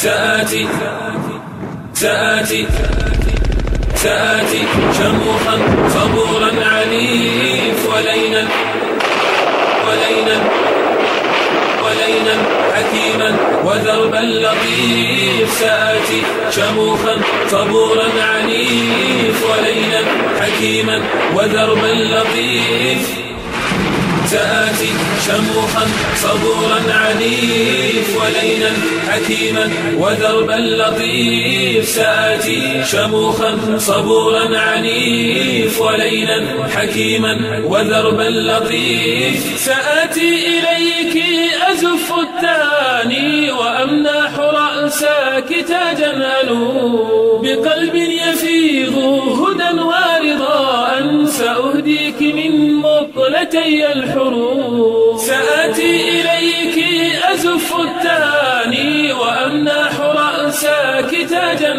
سآتي سآتي سآتي شموخا صبورا عنيف ولينا ولينا ولينا حكيما ودربا لطيف. سآتي شموخا صبورا عنيف ولينا حكيما ودربا لطيف. سآتي شموخا صبورا عنيف ولينا حكيما ودربا لطيف. سآتي شموخا صبورا عنيف ولينا حكيما ودربا لطيف. سآتي إليك أزف التاني وأمنح رأسك تاجا ألو بقلب يفيض هدى ورضاء سأهديك من مطلتي الحروب سآتي إليك أزف التاني وأمنح رأسك تاجا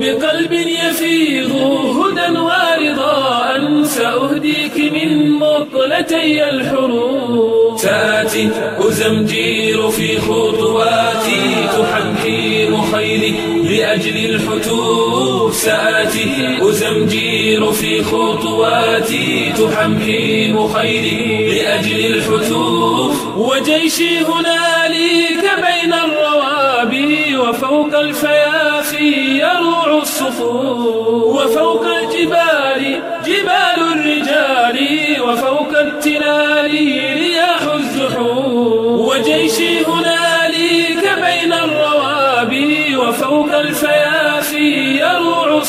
بقلب يفيض هدى ورضاء سأهديك من مطلتي الحروب سآتي أزمجير في خطواتي تحكيم خيري لأجل الحتوب سآتي. أزمجير في خطواتي تحمحيم خيري لأجل الحتوب وجيشي هنالك بين الروابي وفوق الفيافي يروع الصفوف وفوق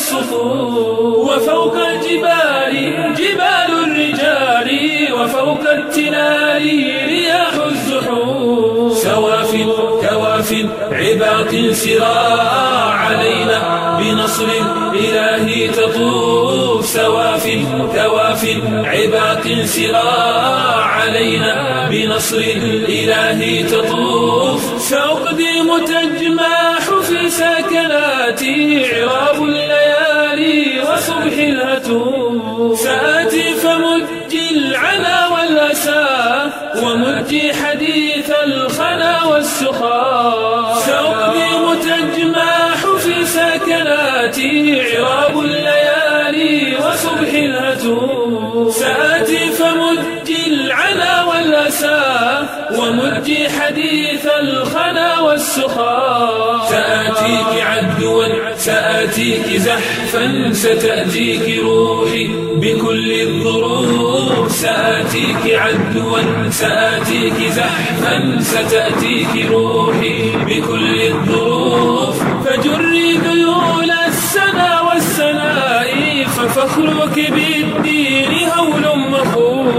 الصفوف. وفوق الجبال جبال الرجال وفوق التلال رياح الزحوم سواف كواف عباق سراع علينا بنصر إلهي تطوف. سواف كواف عباق سراع علينا بنصر الإله تطوف. سأقدم تجماح في سكناتي عراب الليالي وصبح الهتوف. سآتي فمجي العنا والأسى ومجي حديث الخنا والسخاء سأقدم تجماح في سكناتي عراب الليالي سآتي فمجي العنا والأسى ومجي حديث الخنا والسخاء سآتيك عدوا سآتيك زحفا ستأتيك روحي بكل الظروف. سآتيك عدوا سآتيك زحفا ستأتيك روحي بكل الظروف. ففخرك بالدين هول مخوف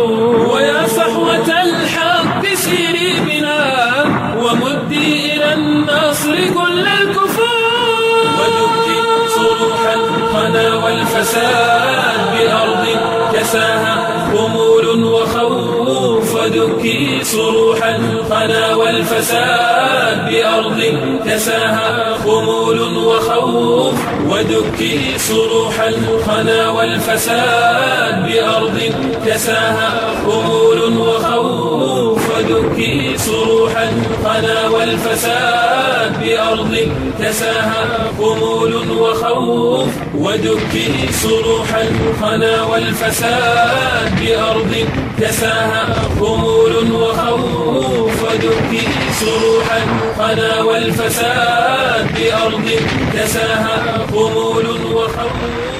ويا صحوة الحق سيري بنا ومدي إلى النصر كل الكفار. ودكي صروح الخنا والفساد بأرض كساها. خمول وخوف ودكي صروح الخنا والفساد. بأرض كساها خمول وخوف ودكي صروح الخنا والفساد بأرض كساها خمول وخوف ودكي صروح الخنا والفساد بأرض كساها خمول وخوف ودكي صروح الخنا والفساد بأرض كساها خمول وخوف ودبي سروحا خنا والفساد بأرض كساها خمول وخمول.